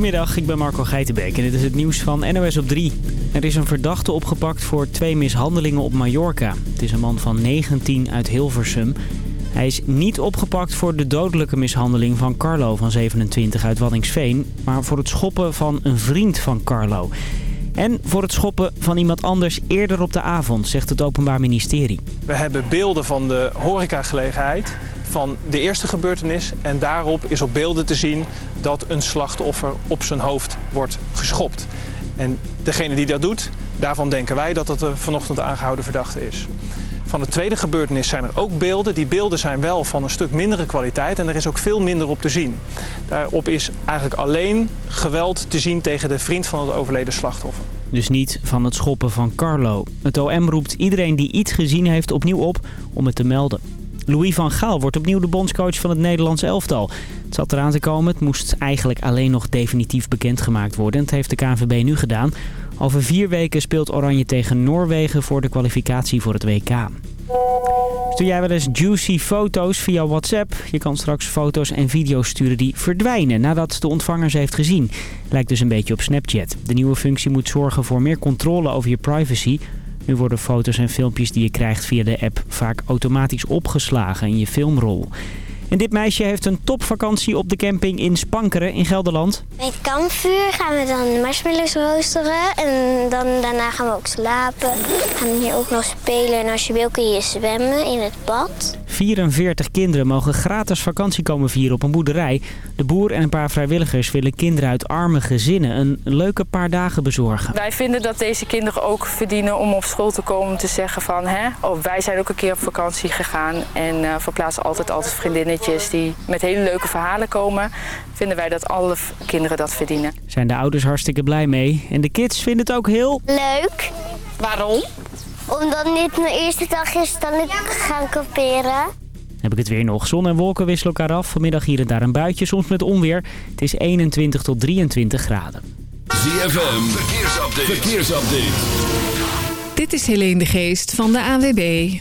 Goedemiddag, ik ben Marco Geitenbeek en dit is het nieuws van NOS op 3. Er is een verdachte opgepakt voor twee mishandelingen op Mallorca. Het is een man van 19 uit Hilversum. Hij is niet opgepakt voor de dodelijke mishandeling van Carlo van 27 uit Waddingsveen... maar voor het schoppen van een vriend van Carlo. En voor het schoppen van iemand anders eerder op de avond, zegt het Openbaar Ministerie. We hebben beelden van de horecagelegenheid van de eerste gebeurtenis. En daarop is op beelden te zien dat een slachtoffer op zijn hoofd wordt geschopt. En degene die dat doet, daarvan denken wij dat het een vanochtend aangehouden verdachte is. Van de tweede gebeurtenis zijn er ook beelden. Die beelden zijn wel van een stuk mindere kwaliteit en er is ook veel minder op te zien. Daarop is eigenlijk alleen geweld te zien tegen de vriend van het overleden slachtoffer. Dus niet van het schoppen van Carlo. Het OM roept iedereen die iets gezien heeft opnieuw op om het te melden. Louis van Gaal wordt opnieuw de bondscoach van het Nederlands elftal. Het zat eraan te komen. Het moest eigenlijk alleen nog definitief bekendgemaakt worden. Het heeft de KNVB nu gedaan. Over vier weken speelt Oranje tegen Noorwegen voor de kwalificatie voor het WK. Stuur jij wel eens juicy foto's via WhatsApp? Je kan straks foto's en video's sturen die verdwijnen nadat de ontvanger ze heeft gezien. Lijkt dus een beetje op Snapchat. De nieuwe functie moet zorgen voor meer controle over je privacy... Nu worden foto's en filmpjes die je krijgt via de app vaak automatisch opgeslagen in je filmrol. En dit meisje heeft een topvakantie op de camping in Spankeren in Gelderland. Bij het kampvuur gaan we dan marshmallows roosteren en dan, daarna gaan we ook slapen. We gaan hier ook nog spelen en als je wil kun je zwemmen in het bad. 44 kinderen mogen gratis vakantie komen vieren op een boerderij. De boer en een paar vrijwilligers willen kinderen uit arme gezinnen een leuke paar dagen bezorgen. Wij vinden dat deze kinderen ook verdienen om op school te komen te zeggen van... Hè, oh, wij zijn ook een keer op vakantie gegaan en uh, verplaatsen altijd altijd vriendinnetjes die met hele leuke verhalen komen. Vinden wij dat alle kinderen dat verdienen. Zijn de ouders hartstikke blij mee. En de kids vinden het ook heel... Leuk. Waarom? Omdat dit mijn eerste dag is dat ik ga kamperen. Heb ik het weer nog. Zon en wolken wisselen elkaar af. Vanmiddag hier en daar een buitje, soms met onweer. Het is 21 tot 23 graden. ZFM, verkeersupdate. verkeersupdate. Dit is Helene de Geest van de ANWB.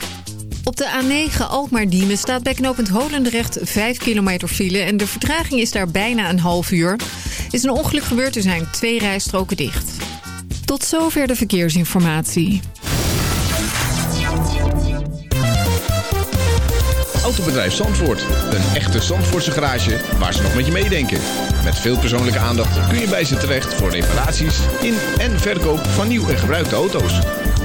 Op de A9 Alkmaar-Diemen staat bij knooppunt Holendrecht 5 kilometer file... en de vertraging is daar bijna een half uur. Is een ongeluk gebeurd, er zijn twee rijstroken dicht. Tot zover de verkeersinformatie. Autobedrijf Zandvoort. Een echte Zandvoortse garage waar ze nog met je meedenken. Met veel persoonlijke aandacht kun je bij ze terecht voor reparaties in en verkoop van nieuw en gebruikte auto's.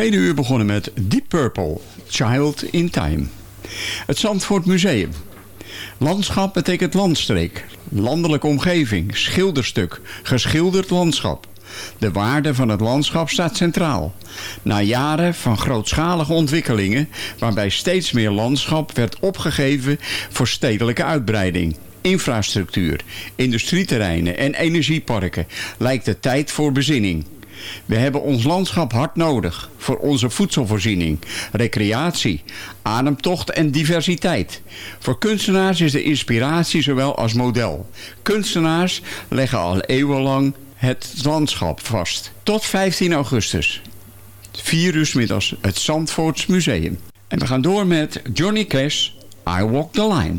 Tweede uur begonnen met Deep Purple, Child in Time. Het Zandvoort Museum. Landschap betekent landstreek, landelijke omgeving, schilderstuk, geschilderd landschap. De waarde van het landschap staat centraal. Na jaren van grootschalige ontwikkelingen, waarbij steeds meer landschap werd opgegeven voor stedelijke uitbreiding, infrastructuur, industrieterreinen en energieparken, lijkt het tijd voor bezinning. We hebben ons landschap hard nodig voor onze voedselvoorziening, recreatie, ademtocht en diversiteit. Voor kunstenaars is de inspiratie zowel als model. Kunstenaars leggen al eeuwenlang het landschap vast. Tot 15 augustus. 4 uur middags het Zandvoorts Museum. En we gaan door met Johnny Cash, I Walk the Line.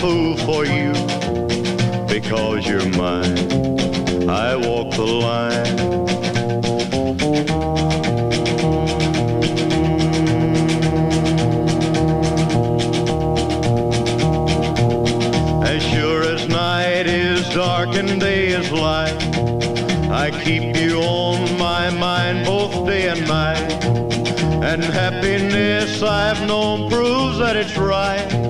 Fool for you because you're mine. I walk the line. As sure as night is dark and day is light, I keep you on my mind both day and night. And happiness I've known proves that it's right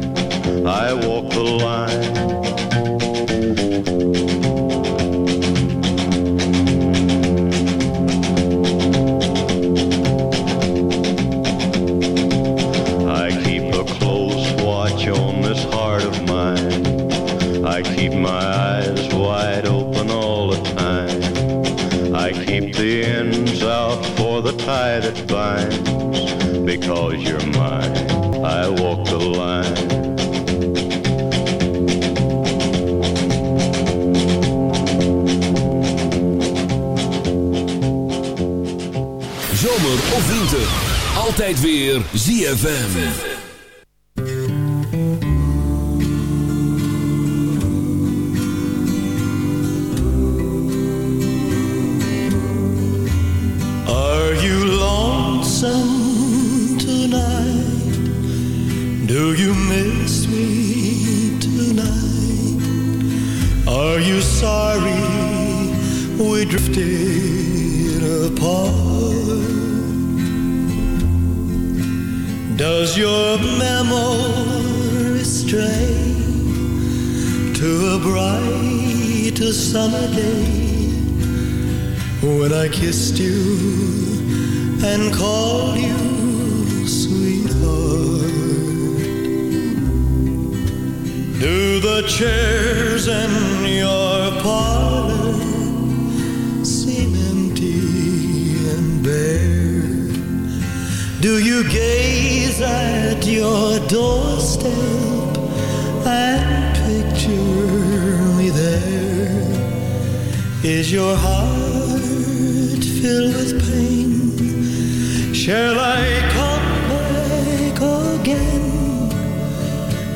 I walk the line. ZFM.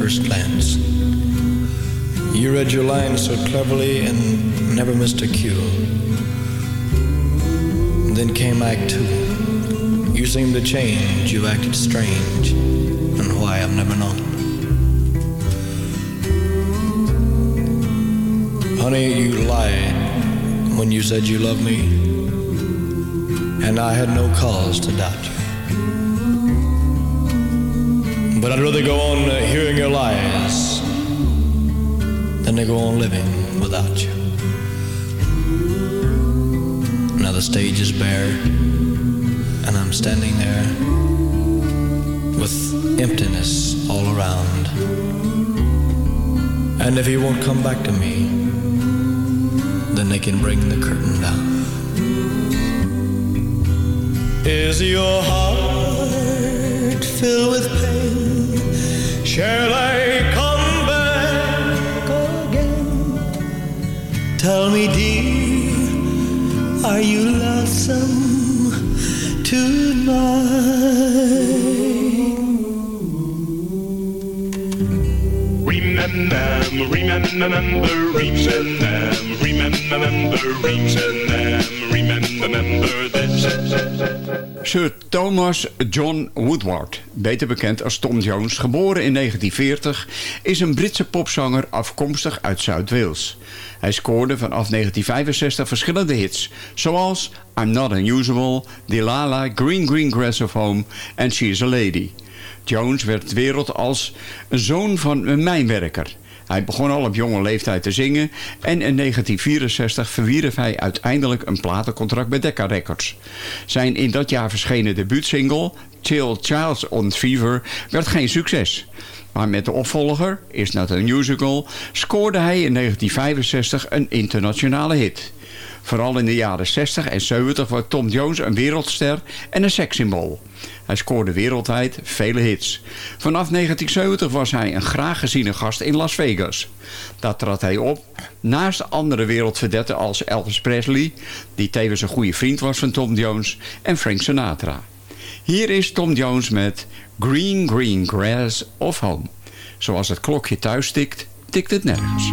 First glance. You read your lines so cleverly and never missed a cue. Then came Act Two. You seemed to change, you acted strange, and why I've never known. Honey, you lied when you said you loved me, and I had no cause to doubt you. But I'd rather go on hearing your lies than to go on living without you. Now the stage is bare, and I'm standing there with emptiness all around. And if he won't come back to me, then they can bring the curtain down. Is your heart filled with? Shall I come back again? Tell me, dear, are you lonesome tonight? Sir Thomas John Woodward, beter bekend als Tom Jones, geboren in 1940, is een Britse popzanger afkomstig uit Zuid-Wales. Hij scoorde vanaf 1965 verschillende hits, zoals I'm Not Unusual, Delilah, Green Green Grass of Home en She's a Lady. Jones werd wereld als een zoon van een mijnwerker. Hij begon al op jonge leeftijd te zingen en in 1964 verwierf hij uiteindelijk een platencontract bij Decca Records. Zijn in dat jaar verschenen debuutsingle, Chill Child's on Fever, werd geen succes. Maar met de opvolger, Is Not a Musical, scoorde hij in 1965 een internationale hit. Vooral in de jaren 60 en 70 was Tom Jones een wereldster en een sekssymbool. Hij scoorde wereldwijd vele hits. Vanaf 1970 was hij een graag geziene gast in Las Vegas. Daar trad hij op naast andere wereldverdetten als Elvis Presley... die tevens een goede vriend was van Tom Jones, en Frank Sinatra. Hier is Tom Jones met Green Green Grass of Home. Zoals het klokje thuis tikt, tikt het nergens.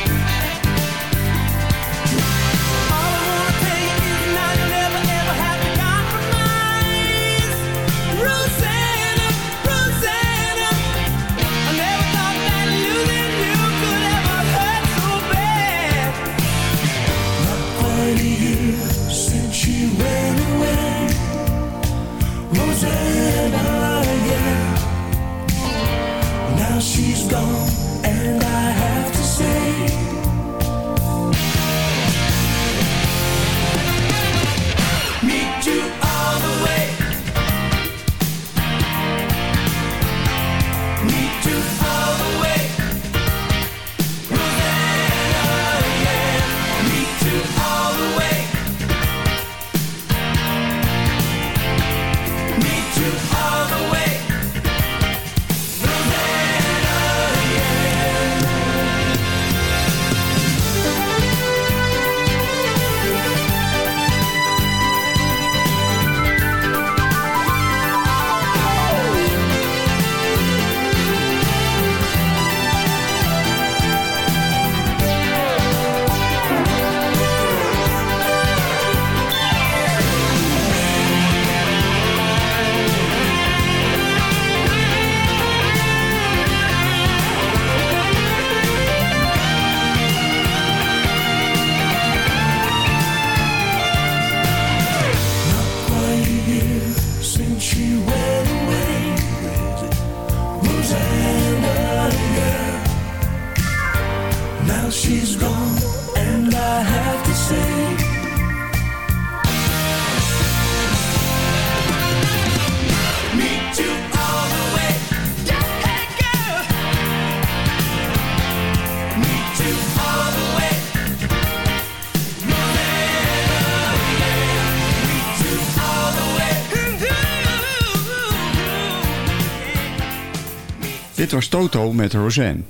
Met Roseanne.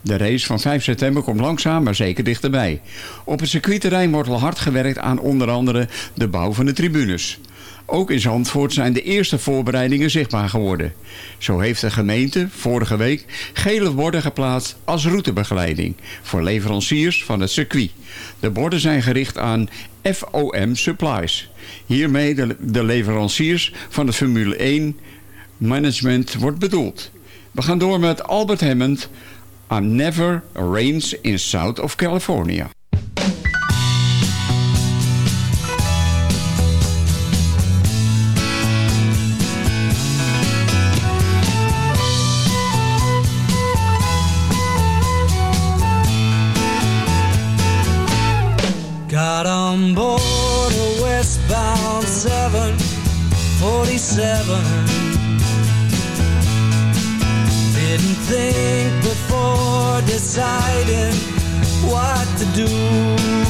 De race van 5 september komt langzaam maar zeker dichterbij. Op het circuitterrein wordt al hard gewerkt aan onder andere de bouw van de tribunes. Ook in Zandvoort zijn de eerste voorbereidingen zichtbaar geworden. Zo heeft de gemeente vorige week gele borden geplaatst als routebegeleiding voor leveranciers van het circuit. De borden zijn gericht aan FOM Supplies. Hiermee de, leveranciers van de Formule 1 management wordt bedoeld. We gaan door met Albert Hammond. I'm never rains in south of California. Think before deciding what to do.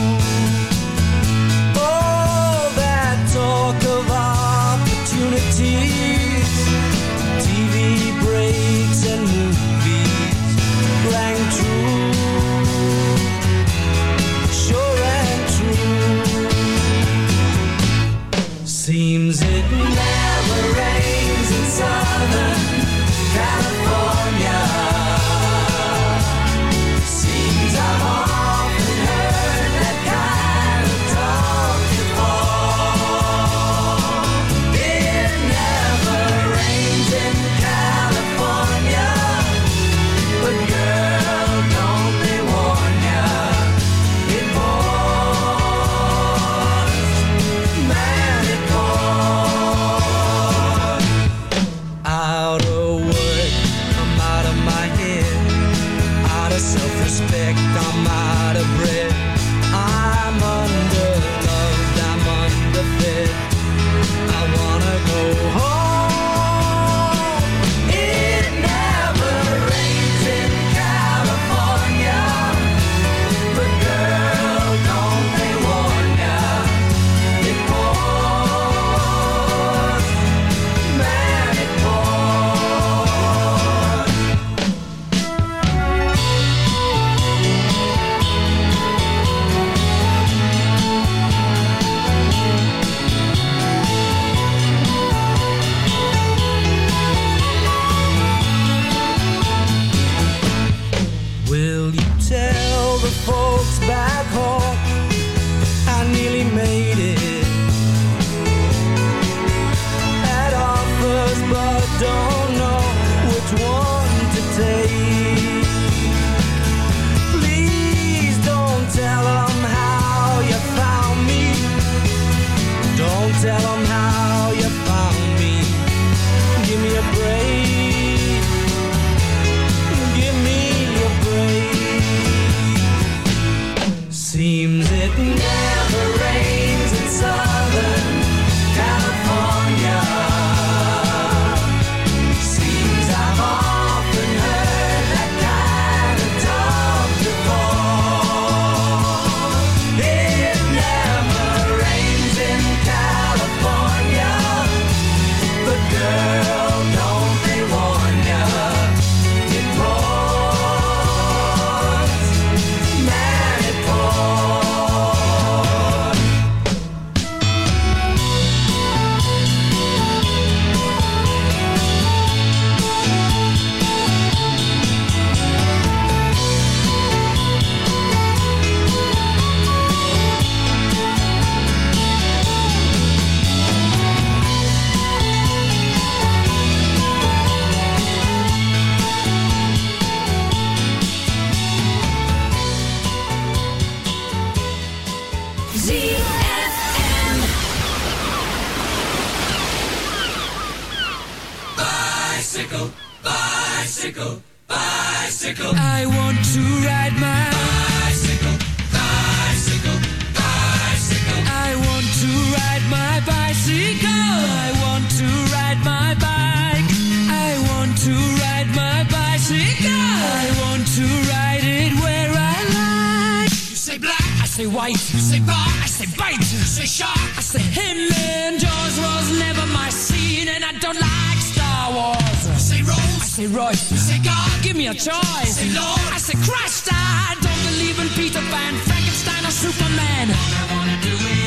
Say. You say God, give me a choice. say Lord, I say Christ. I don't believe in Peter Pan, Frankenstein, or Superman. All I wanna do is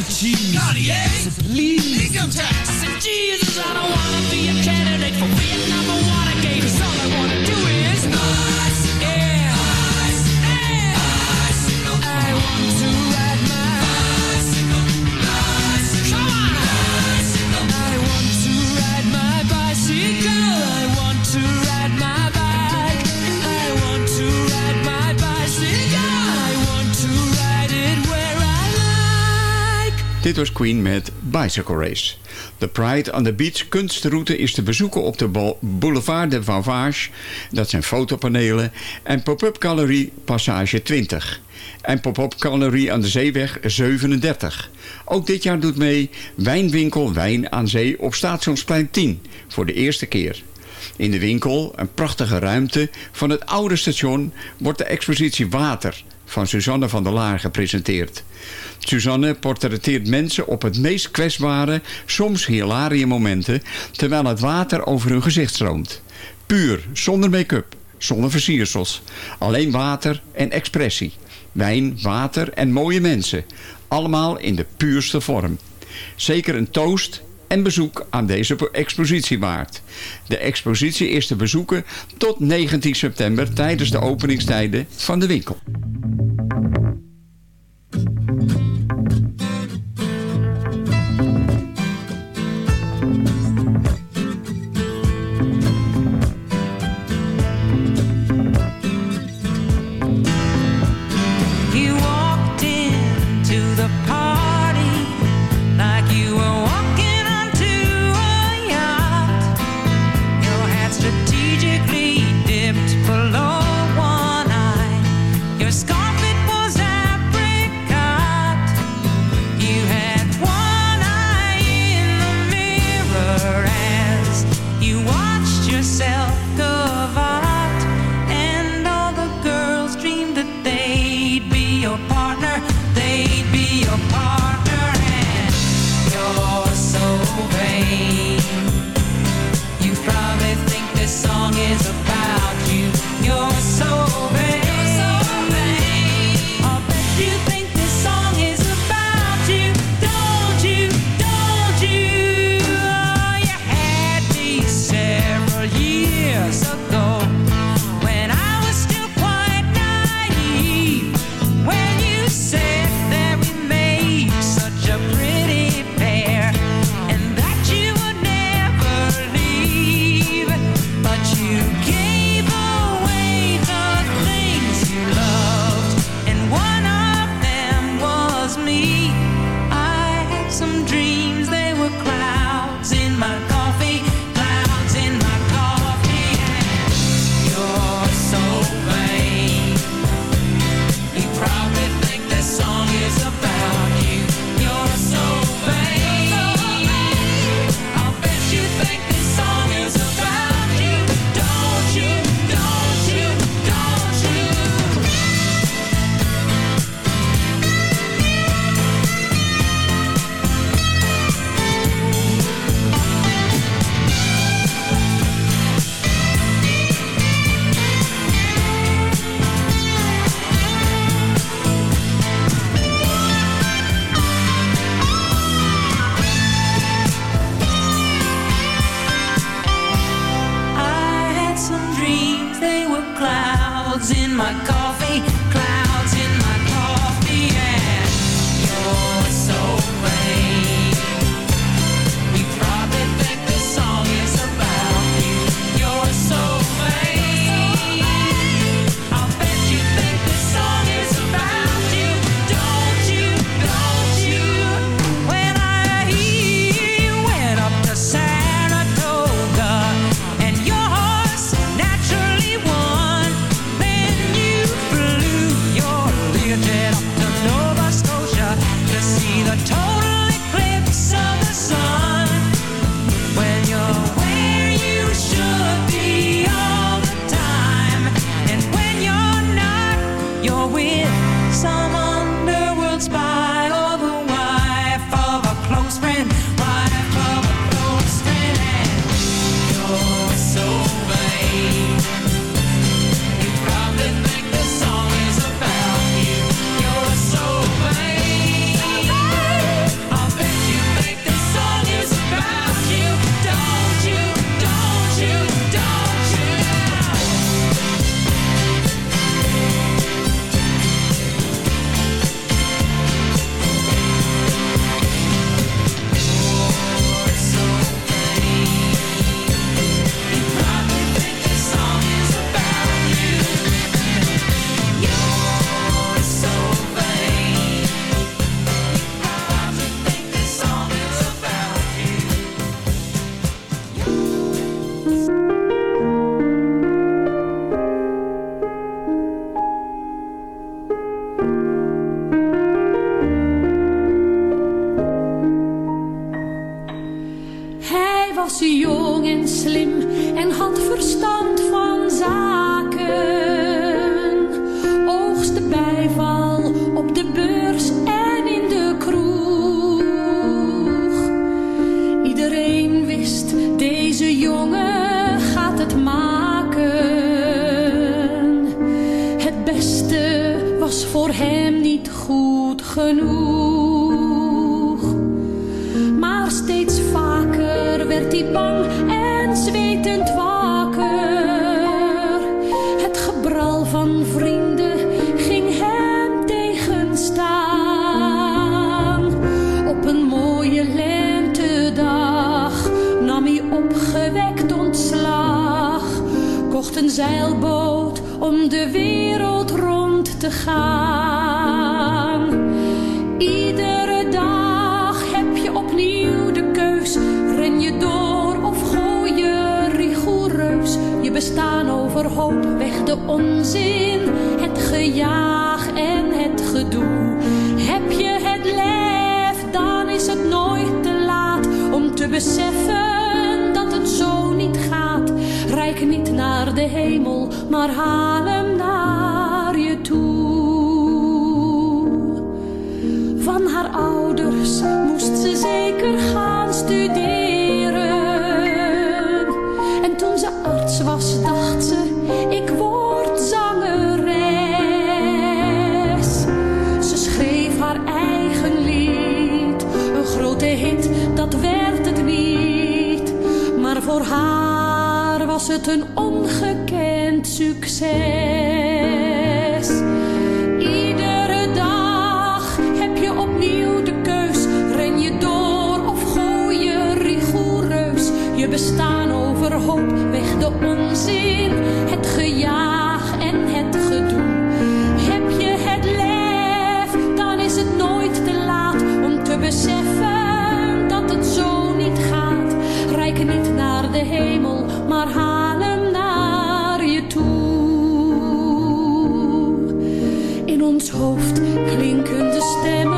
I Cheese. Cartier. Said Please. Income tax. Jesus. I don't want to be a candidate for Vietnam or Watergate. 'cause all I want to do Dit was Queen met Bicycle Race. De Pride on the Beach kunstroute is te bezoeken op de bo- Boulevard de Vauvage. Dat zijn fotopanelen. En pop-up galerie Passage 20. En pop-up galerie aan de Zeeweg 37. Ook dit jaar doet mee Wijnwinkel Wijn aan Zee op Stationsplein 10. Voor de eerste keer. In de winkel, een prachtige ruimte van het oude station, wordt de expositie Water van Suzanne van der Laar gepresenteerd. Suzanne portretteert mensen op het meest kwetsbare, soms hilarie momenten, terwijl het water over hun gezicht stroomt. Puur, zonder make-up, zonder versiersels. Alleen water en expressie. Wijn, water en mooie mensen. Allemaal in de puurste vorm. Zeker een toast en bezoek aan deze expositie waard. De expositie is te bezoeken tot 19 september tijdens de openingstijden van de winkel. あっ! voor haar was het een ongekend succes. Iedere dag heb je opnieuw de keus. Ren je door of gooi je rigoureus. Je bestaan overhoop, weg de onzin, het gejaag en het gedoe. Heb je het lef, dan is het nooit te laat om te beseffen dat het zo niet gaat. Rijken niet hemel, maar haal hem naar je toe. In ons hoofd klinken de stemmen.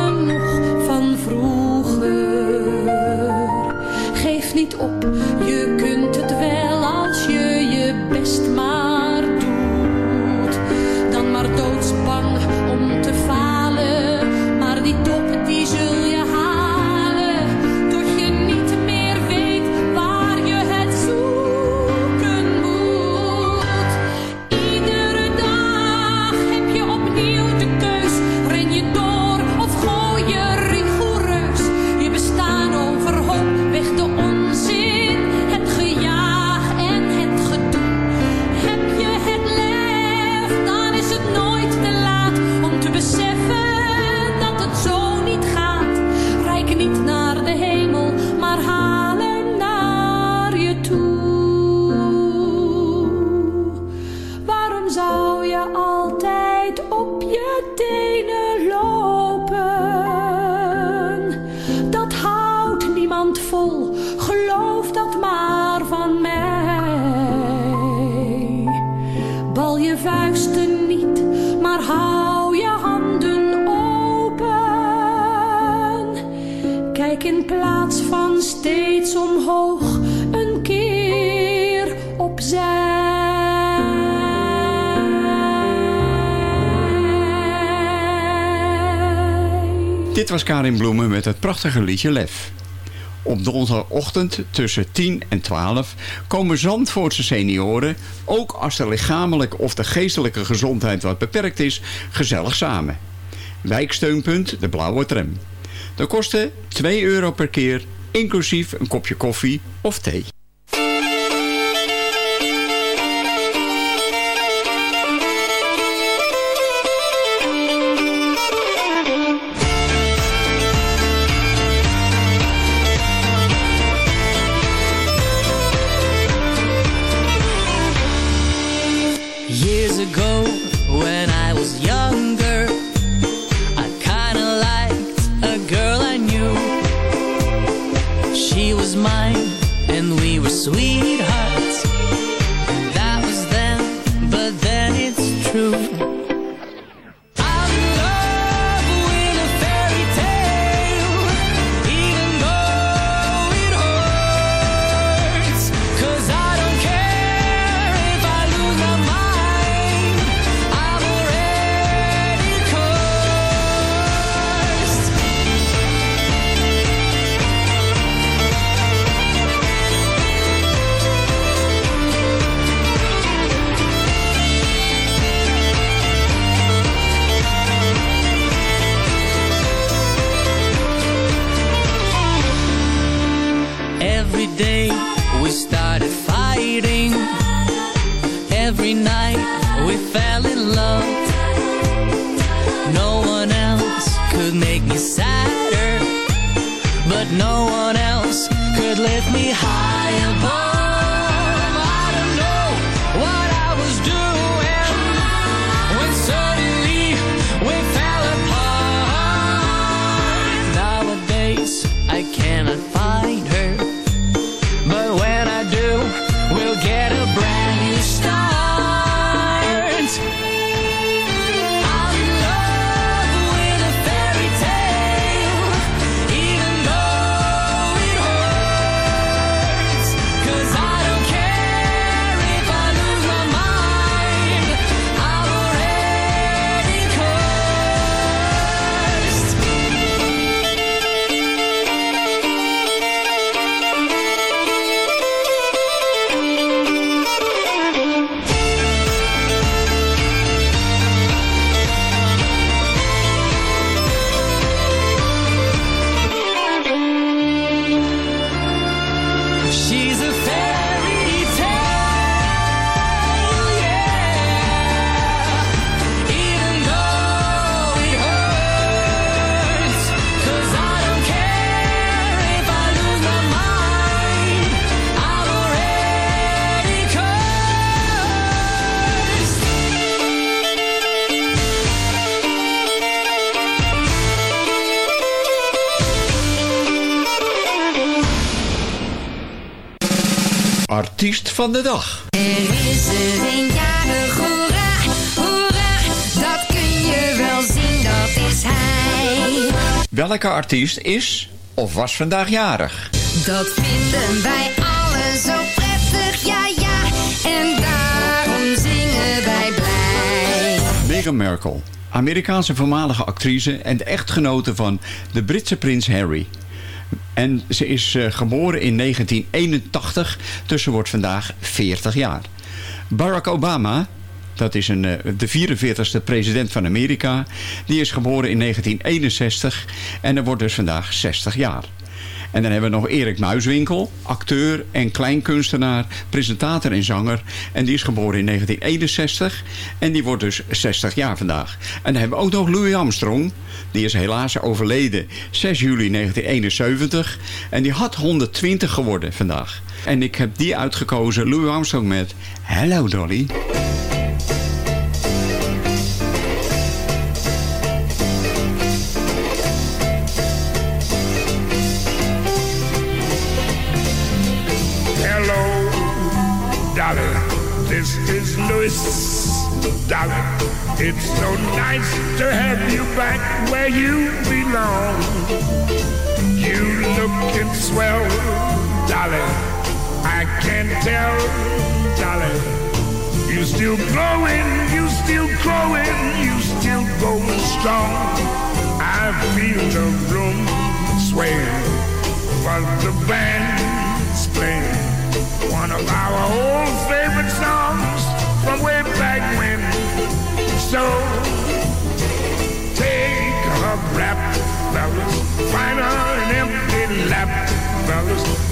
Dit was Karin Bloemen met het prachtige liedje Lef. Op donderdagochtend tussen 10 en 12 komen Zandvoortse senioren... ook als de lichamelijke of de geestelijke gezondheid wat beperkt is... gezellig samen. Wijksteunpunt De Blauwe Tram. De kosten 2 euro per keer, inclusief een kopje koffie of thee. Me high Artiest van de dag. Er is er een jarig, hoera, hoera, dat kun je wel zien, dat is hij. Welke artiest is of was vandaag jarig? Dat vinden wij allen zo prettig, ja ja, en daarom zingen wij blij. Meghan Markle, Amerikaanse voormalige actrice en de echtgenote van de Britse prins Harry. En ze is eh, geboren in 1981, dus ze wordt vandaag 40 jaar. Barack Obama, dat is een, eh, de 44ste president van Amerika, die is geboren in 1961 en er wordt dus vandaag 60 jaar. En dan hebben we nog Erik Muiswinkel, acteur en kleinkunstenaar, presentator en zanger. En die is geboren in 1961 en die wordt dus 60 jaar vandaag. En dan hebben we ook nog Louis Armstrong. Die is helaas overleden 6 juli 1971 en die had 120 geworden vandaag. En ik heb die uitgekozen, Louis Armstrong met Hello Dolly. Is Louis. Dolly, it's so nice to have you back where you belong. You looking swell, Dolly. I can't tell, Dolly. You still growing, you still growing, you still going strong. I feel the room swaying, the band's playing one of our old favorite songs So take a rap, fellas, find an empty lap, fellas.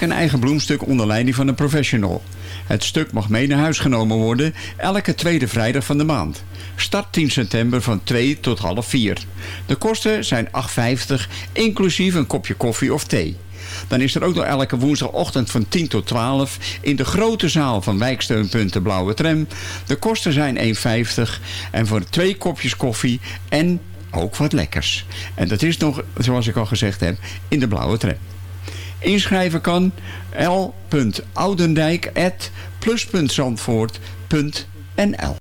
Een eigen bloemstuk onder leiding van een professional. Het stuk mag mee naar huis genomen worden elke tweede vrijdag van de maand. Start 10 september van 2 tot half 4. De kosten zijn 8,50 inclusief een kopje koffie of thee. Dan is er ook nog elke woensdagochtend van 10 tot 12 in de grote zaal van wijksteunpunt de Blauwe Tram. De kosten zijn 1,50 en voor twee kopjes koffie en ook wat lekkers. En dat is nog, zoals ik al gezegd heb, in de Blauwe Tram. Inschrijven kan. L.oudendijk.plus.zandvoort.nl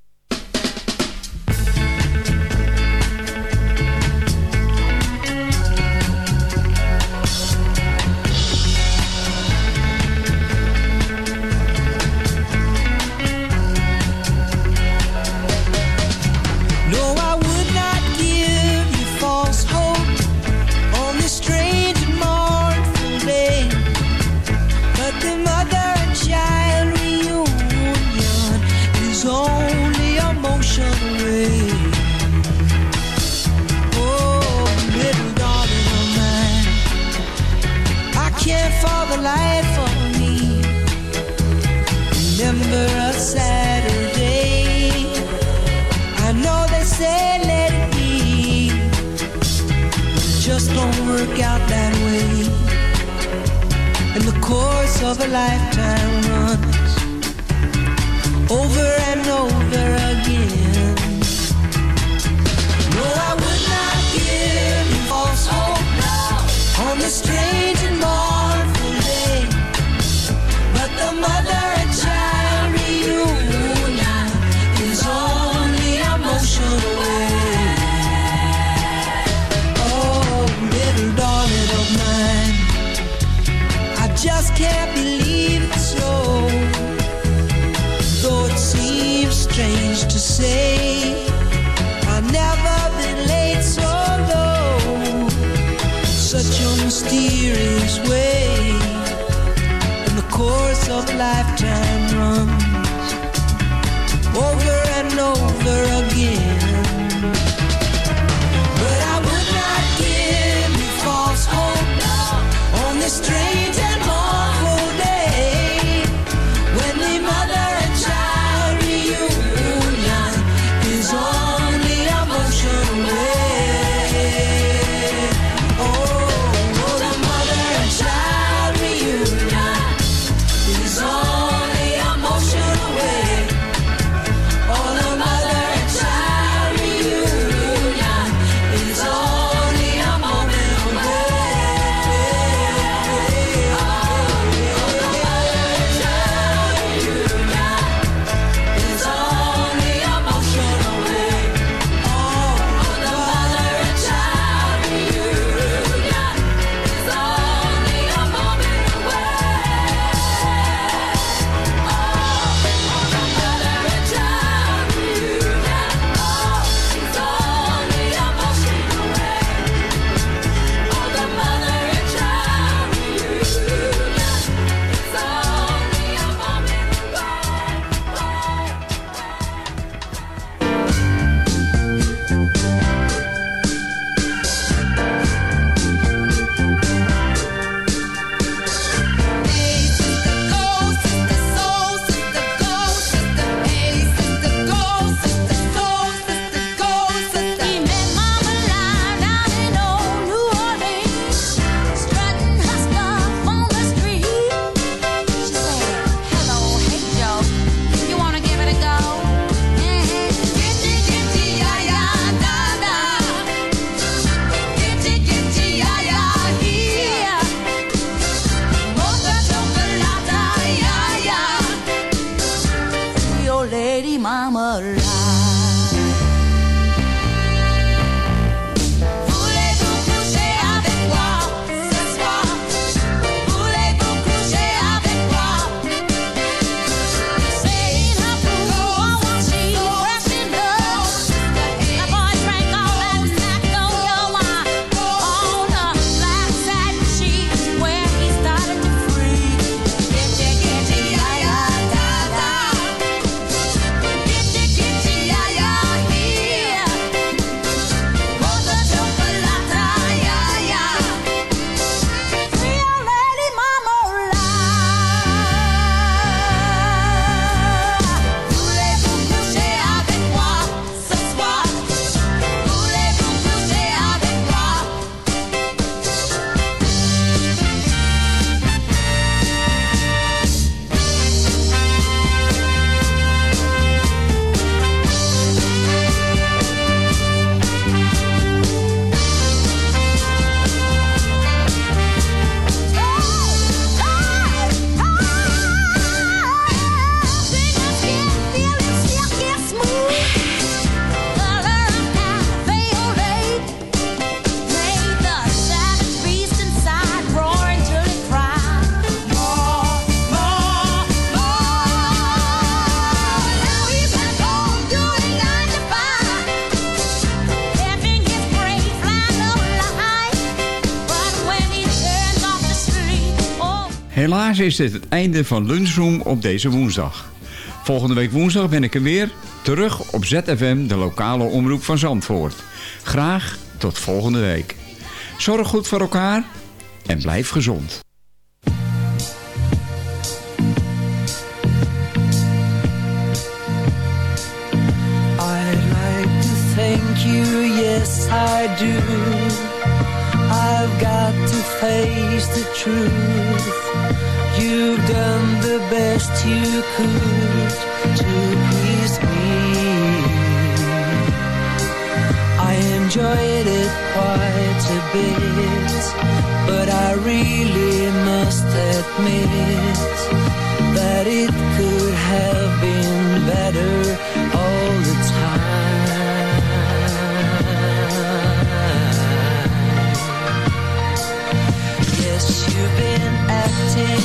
Is dit het einde van Lunchroom op deze woensdag. Volgende week woensdag ben ik er weer, terug op ZFM, de lokale omroep van Zandvoort. Graag tot volgende week. Zorg goed voor elkaar en blijf gezond. I've got to face the truth. You've done the best you could to please me. I enjoyed it quite a bit, but I really must admit that it could have been better all the time. Yes, you've been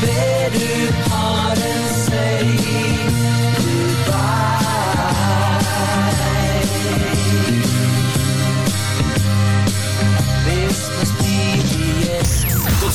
better part and say